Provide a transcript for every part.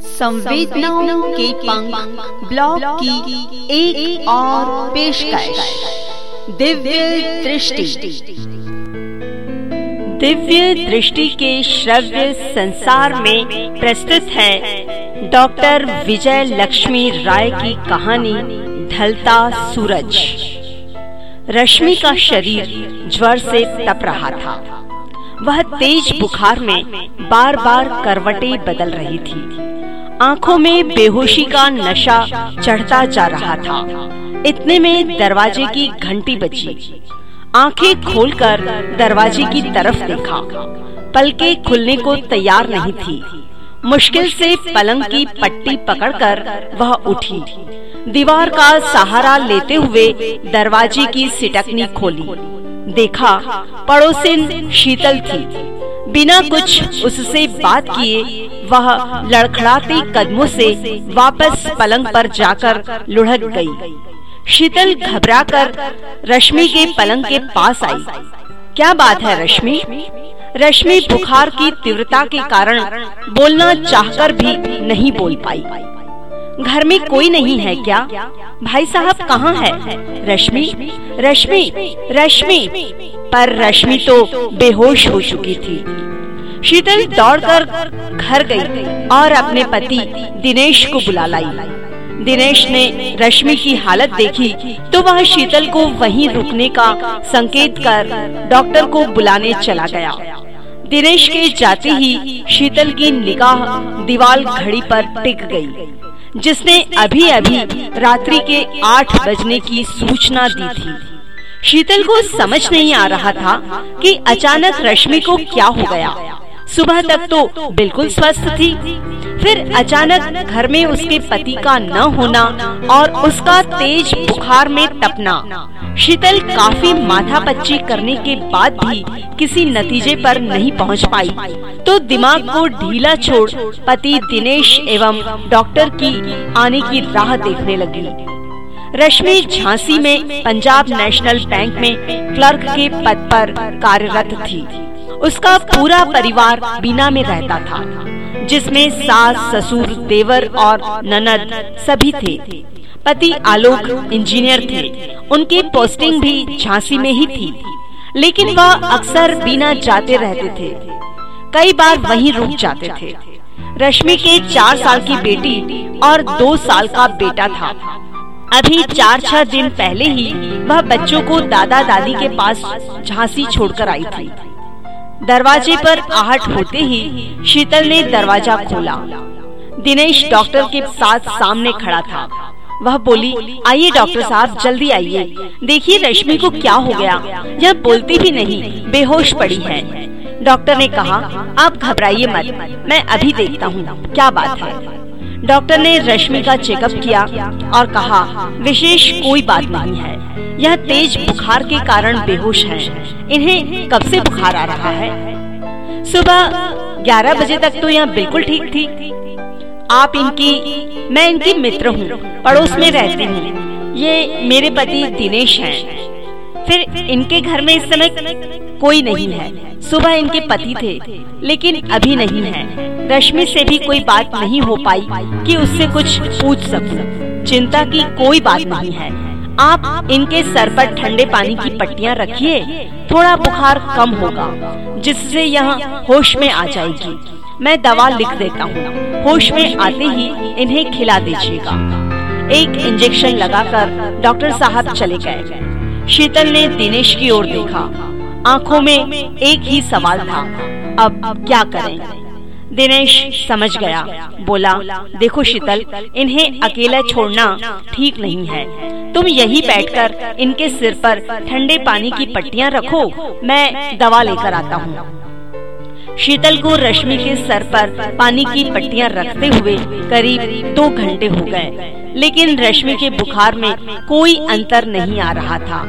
संवेदनाओं के पंख ब्लॉग की एक, एक और पेशकश। दिव्य दृष्टि। दिव्य दृष्टि के श्रव्य संसार में प्रस्तुत है डॉक्टर विजय लक्ष्मी राय की कहानी ढलता सूरज। रश्मि का शरीर ज्वर से तप रहा था। वह तेज बुखार में बार बार करवटें बदल रही थी। आँखों में बेहोशी का नशा चढ़ता जा रहा था। इतने में दरवाजे की घंटी बची आँखें खोलकर दरवाजे की तरफ़ देखा। पलके खुलने को तैयार नहीं थी। मुश्किल से पलंग की पट्टी पकड़कर वह उठी। दीवार का सहारा लेते हुए दरवाजे की सिटकनी खोली। देखा, पड़ोसिन शीतल थी। बिना कुछ उससे बात किए, वह लड़खड़ाते कदमों से वापस पलंग पर जाकर लुढ़क गई। शीतल घबराकर रश्मि के पलंग के पास आई। क्या बात है, रश्मि? रश्मि बुखार की तीव्रता के कारण बोलना चाहकर भी नहीं बोल पाई। घर में कोई नहीं है क्या? भाई साहब कहाँ है? रश्मि? रश्मि? रश्मि? पर रश्मि तो बेहोश हो चुकी थी। शीतल दौड़कर घर गई और अपने पति दिनेश को बुला लाई। दिनेश ने रश्मि की हालत देखी तो वह शीतल को वहीं रुकने का संकेत कर डॉक्टर को बुलाने चला गया। दिनेश के जाते ही शीतल की निगाह दीवार घड़ी पर टिक गई, जिसने अभी अभी रात्रि के आठ बजने की सूचना दी थी। शीतल को समझ नहीं आ रहा था कि अचानक रश्मि को क्या हो गया। सुबह तक तो बिल्कुल स्वस्थ थी। फिर अचानक घर में उसके पति का न होना और उसका तेज बुखार में तपना। शीतल काफ़ी माथा पच्ची करने के बाद भी किसी नतीजे पर नहीं पहुँच पाई। तो दिमाग को ढीला छोड़ पति दिनेश एवं डॉक्टर की आने की राह देखने लगी। रश्मि झांसी में पंजाब नेशनल बैंक में क्लर्क के पद पर कार्यरत थी। उसका पूरा परिवार बीना में रहता था, जिसमें सास, ससुर, देवर और ननद सभी थे। पति आलोक इंजीनियर थे। उनकी पोस्टिंग भी झांसी में ही थी। लेकिन वह अक्सर बीना जाते रहते थे। कई बार वहीं रुक जाते थे। रश्मि के चार साल की बेटी और दो साल का बेटा था। अभी चार छह दिन पहले ही वह बच्चों को दादा दादी के पास झांसी छोड़कर आई थी। दरवाजे पर आहट होते ही शीतल ने दरवाज़ा खोला। दिनेश डॉक्टर के साथ सामने खड़ा था। वह बोली, आइए डॉक्टर साहब, जल्दी आइए। देखिए रश्मि को क्या हो गया। यह बोलती भी नहीं, बेहोश पड़ी है। डॉक्टर ने कहा, आप घबराइए मत, मैं अभी देखता हूँ। क्या बात है? डॉक्टर ने रश्मि का चेकअप किया और कहा, विशेष कोई बात नहीं है। यह तेज बुखार के कारण बेहोश है। इन्हें कब से बुखार आ रहा है? सुबह 11 बजे तक तो यह बिल्कुल ठीक थी। आप इनकी, मैं इनकी मित्र हूँ, पड़ोस में रहती हूँ। ये मेरे पति दिनेश हैं। फिर इनके घर में इस समय कोई नहीं है। सुबह इनके पति थे, लेकिन अभी नहीं है। रश्मि से भी कोई बात नहीं हो पाई कि उससे कुछ पूछ सकूँ। चिंता की कोई बात नहीं है। आप इनके सर पर ठंडे पानी की पट्टियाँ रखिए, थोड़ा बुखार कम होगा, जिससे यह होश में आ जाएगी। मैं दवा लिख देता हूँ, होश में आते ही इन्हें खिला दीजिएगा। एक इंजेक्शन लगाकर डॉक्टर साहब चले गए। शीतल ने दिनेश की ओर देखा। आँखों में एक ही सवाल था, अब क्या करें? दिनेश समझ गया। बोला, देखो शीतल, इन्हें अकेला छोड़ना ठीक नहीं है। तुम यही बैठकर इनके सिर पर ठंडे पानी की पट्टियाँ रखो, मैं दवा लेकर आता हूँ। शीतल को रश्मि के सर पर पानी की पट्टियाँ रखते हुए करीब दो घंटे हो गए, लेकिन रश्मि के बुखार में कोई अंतर नहीं आ रहा था।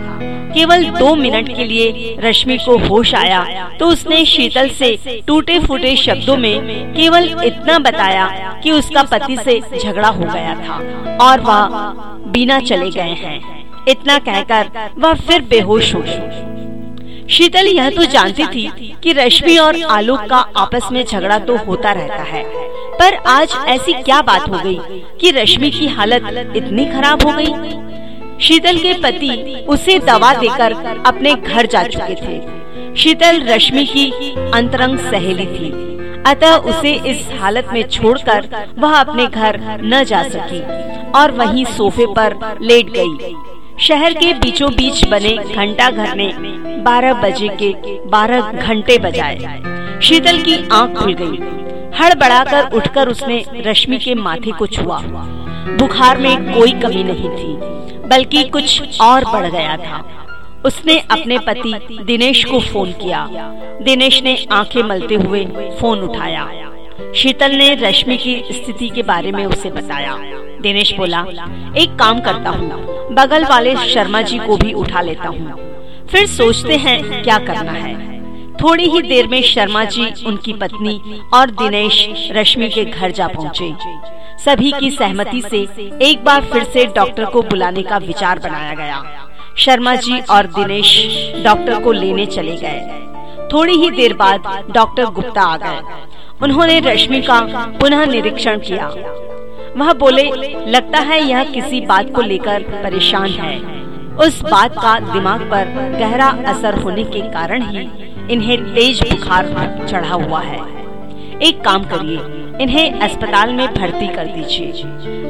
केवल दो मिनट के लिए रश्मि को होश आया तो उसने शीतल से टूटे फूटे शब्दों में केवल इतना बताया कि उसका पति से झगड़ा हो गया था और वह बिना चले गए हैं इतना कहकर वह फिर बेहोश हो गई शीतल यह तो जानती थी कि रश्मि और आलोक का आपस में झगड़ा तो होता रहता है, पर आज ऐसी क्या बात हो गई कि रश्मि की हालत इतनी खराब हो गई? शीतल के पति उसे दवा देकर अपने घर जा चुके थे। शीतल रश्मि की अंतरंग सहेली थी। अतः उसे इस हालत में छोड़कर वह अपने घर न जा सकी और वहीं सोफे पर लेट गई। शहर के बीचों बीच बने घंटा घर ने बारह बजे के बारह घंटे बजाए। शीतल की आँख खुल गई। हड़बड़ाकर उठकर उसने रश्मि के माथे को छुआ बुखार में कोई कमी नहीं थी। बल्कि कुछ और बढ़ गया था। उसने अपने पति दिनेश को फ़ोन किया। दिनेश ने आँखें मलते हुए फ़ोन उठाया। शीतल ने रश्मि की स्थिति के बारे में उसे बताया। दिनेश बोला, एक काम करता हूँ। बगल वाले शर्मा जी को भी उठा लेता हूँ। फिर सोचते हैं क्या करना है। थोड़ी ही देर में शर्मा जी उनकी पत्नी और दिनेश रश्मि के घर जा पहुँचे। सभी की सहमति से एक बार फिर से डॉक्टर को बुलाने का विचार बनाया गया। शर्मा जी और दिनेश डॉक्टर को लेने चले गए। थोड़ी ही देर बाद डॉक्टर गुप्ता आ गए। उन्होंने रश्मि का पुनः निरीक्षण किया। वह बोले, लगता है यह किसी बात को लेकर परेशान है। उस बात का दिमाग पर गहरा असर होने के कारण ही इन्हें तेज बुखार चढ़ा हुआ है। एक काम करिए, इन्हें अस्पताल में भर्ती कर दीजिए।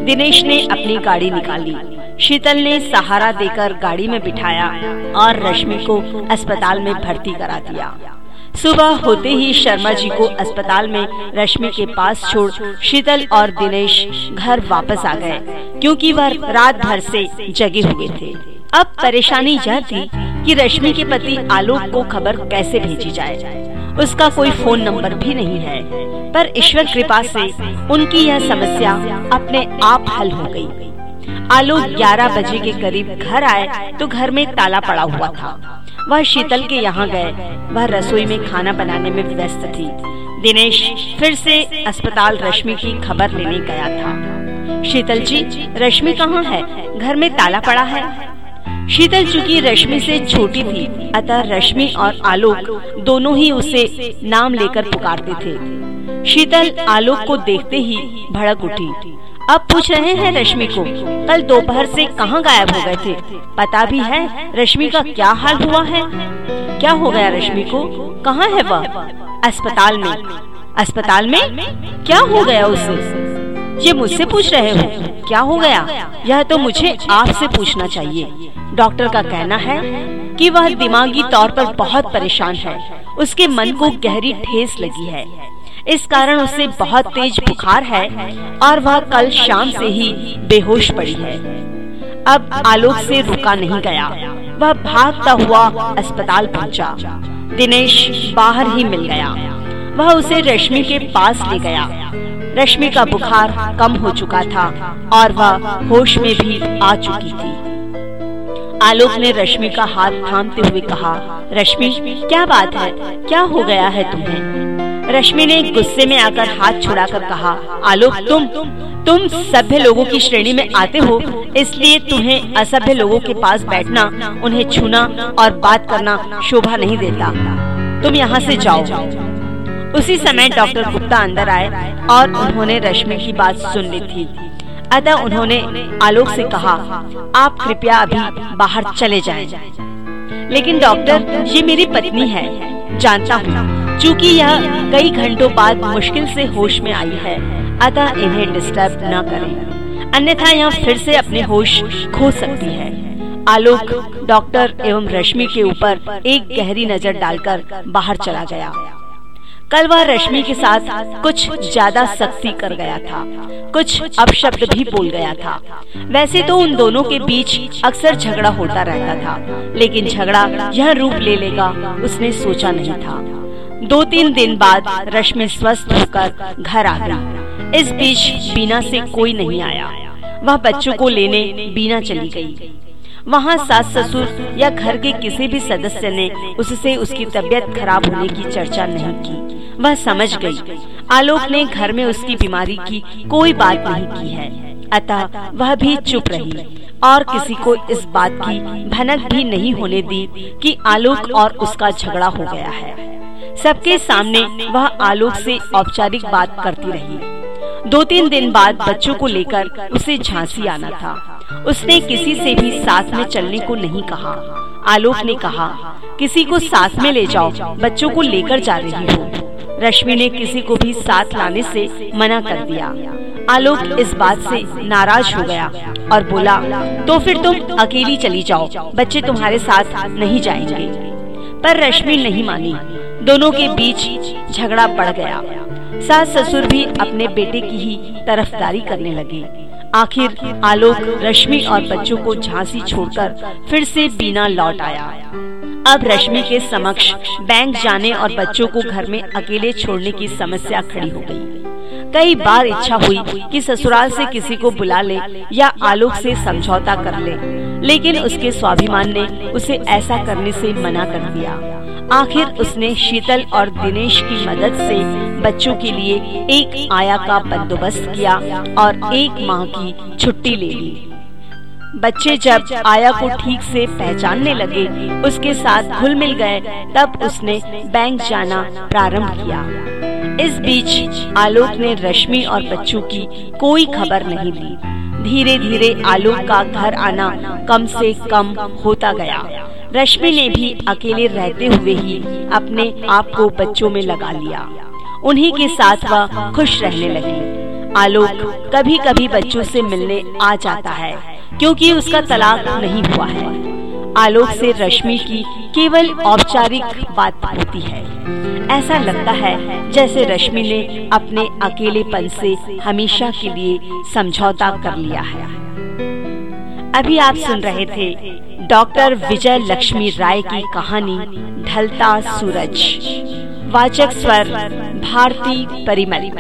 दिनेश ने अपनी गाड़ी निकाली। शीतल ने सहारा देकर गाड़ी में बिठाया और रश्मि को अस्पताल में भर्ती करा दिया। सुबह होते ही शर्मा जी को अस्पताल में रश्मि के पास छोड़ शीतल और दिनेश घर वापस आ गए, क्योंकि वह रात भर से जगे हुए थे। अब परेशानी यह थी कि रश्मि के पति आलोक को खबर कैसे भेजी जाए। उसका कोई फ़ोन नंबर भी नहीं है, पर ईश्वर कृपा से उनकी यह समस्या अपने आप हल हो गई। आलोक 11 बजे के करीब घर आए तो घर में ताला पड़ा हुआ था। वह शीतल के यहाँ गए। वह रसोई में खाना बनाने में व्यस्त थी। दिनेश फिर से अस्पताल रश्मि की खबर लेने गया था। शीतल जी, रश्मि कहाँ है? घर में ताला पड़ा है। शीतल चूँकि रश्मि से छोटी थी, अतः रश्मि और आलोक दोनों ही उसे नाम लेकर पुकारते थे। शीतल आलोक को देखते ही भड़क उठी। अब पूछ रहे हैं रश्मि को, कल दोपहर से कहाँ गायब हो गए थे? पता भी है रश्मि का क्या हाल हुआ है? क्या हो गया रश्मि को? कहाँ है वह? अस्पताल में। अस्पताल में? क्या हो गया उसे? ये मुझसे पूछ रहे हो। क्या हो गया? यह तो मुझे आपसे पूछना चाहिए। डॉक्टर का कहना है कि वह दिमागी तौर पर बहुत परेशान है। उसके मन को गहरी ठेस लगी है। इस कारण उसे बहुत तेज बुखार है और वह कल शाम से ही बेहोश पड़ी है। अब आलोक से रुका नहीं गया। वह भागता हुआ अस्पताल पहुँचा। दिनेश बाहर ही मिल गया। वह उसे रश्मि के पास ले गया। रश्मि का बुखार कम हो चुका था और वह होश में भी आ चुकी थी। आलोक ने रश्मि का हाथ थामते हुए कहा, रश्मि, क्या बात है? क्या हो गया है तुम्हें? रश्मि ने गुस्से में आकर हाथ छुड़ाकर कहा, आलोक, तुम तुम सभ्य लोगों की श्रेणी में आते हो, इसलिए तुम्हें असभ्य लोगों के पास बैठना, उन्हें छूना और बात करना शोभा नहीं देता। तुम यहाँ से जाओ। उसी समय डॉक्टर गुप्ता अंदर आए और उन्होंने रश्मि की बात सुन ली थी। अतः उन्होंने आलोक से कहा, आप कृपया अभी बाहर चले जाएँ। लेकिन डॉक्टर, ये मेरी पत्नी है, जानता हूँ। चूँकि यह कई घंटों बाद मुश्किल से होश में आई है, अतः इन्हें डिस्टर्ब न करें। अन्यथा यह फिर से अपने होश खो सकती है। आलोक, डॉक्टर एवं रश्मि के ऊपर एक गहरी नज़र डालकर बाहर चला गया। कल वह रश्मि के साथ कुछ ज़्यादा सख्ती कर गया था। कुछ अपशब्द भी बोल गया था। वैसे तो उन दोनों के बीच अक्सर झगड़ा होता रहता था, लेकिन झगड़ा यह रूप ले लेगा, उसने सोचा नहीं था। दो तीन दिन बाद रश्मि स्वस्थ होकर घर आ गई। इस बीच बीना से कोई नहीं आया। वह बच्चों को लेने बीना चली गई। वहाँ सास ससुर या घर के किसी भी सदस्य ने उससे उसकी तबीयत खराब होने की चर्चा नहीं की। वह समझ गई। आलोक ने घर में उसकी बीमारी की कोई बात नहीं की है। अतः वह भी चुप रही। और किसी को इस बात की भनक भी नहीं होने दी कि आलोक और उसका झगड़ा हो गया है। सबके सामने वह आलोक से औपचारिक बात करती रही। दो तीन दिन बाद बच्चों को लेकर उसे झांसी आना था। उसने किसी से भी साथ में चलने को नहीं कहा। आलोक ने कहा, किसी को साथ में ले जाओ। बच्चों को लेकर जा रही हो। रश्मि ने किसी को भी साथ लाने से मना कर दिया। आलोक इस बात से नाराज़ हो गया और बोला तो फिर तुम अकेली चली जाओ, बच्चे तुम्हारे साथ नहीं जाएँगे। पर रश्मि नहीं मानी। दोनों के बीच झगड़ा बढ़ गया। सास ससुर भी अपने बेटे की ही तरफदारी करने लगे। आखिर आलोक, रश्मि और बच्चों को झांसी छोड़कर फिर से बीना लौट आया। अब रश्मि के समक्ष बैंक जाने और बच्चों को घर में अकेले छोड़ने की समस्या खड़ी हो गई। कई बार इच्छा हुई कि ससुराल से किसी को बुला ले या आलोक से समझौता कर ले, लेकिन उसके स्वाभिमान ने उसे ऐसा करने से मना कर दिया आखिर उसने शीतल और दिनेश की मदद से बच्चों के लिए एक आया का बंदोबस्त किया और एक माह की छुट्टी ले ली बच्चे जब आया को ठीक से पहचानने लगे, उसके साथ घुल मिल गए, तब उसने बैंक जाना प्रारंभ किया। इस बीच आलोक ने रश्मि और बच्चों की कोई खबर नहीं ली। धीरे धीरे आलोक का घर आना कम से कम होता गया। रश्मि ने भी अकेले रहते हुए ही अपने आप को बच्चों में लगा लिया। उन्हीं के साथ वह खुश रहने लगी। आलोक कभी कभी बच्चों से मिलने आ जाता है। क्योंकि उसका तलाक नहीं हुआ है। आलोक से रश्मि की केवल औपचारिक बात होती है। ऐसा लगता है जैसे रश्मि ने अपने अकेलेपन से हमेशा के लिए समझौता कर लिया है। अभी आप सुन रहे थे डॉक्टर विजय लक्ष्मी राय की कहानी ढलता सूरज। वाचक स्वर, भारती परिमल।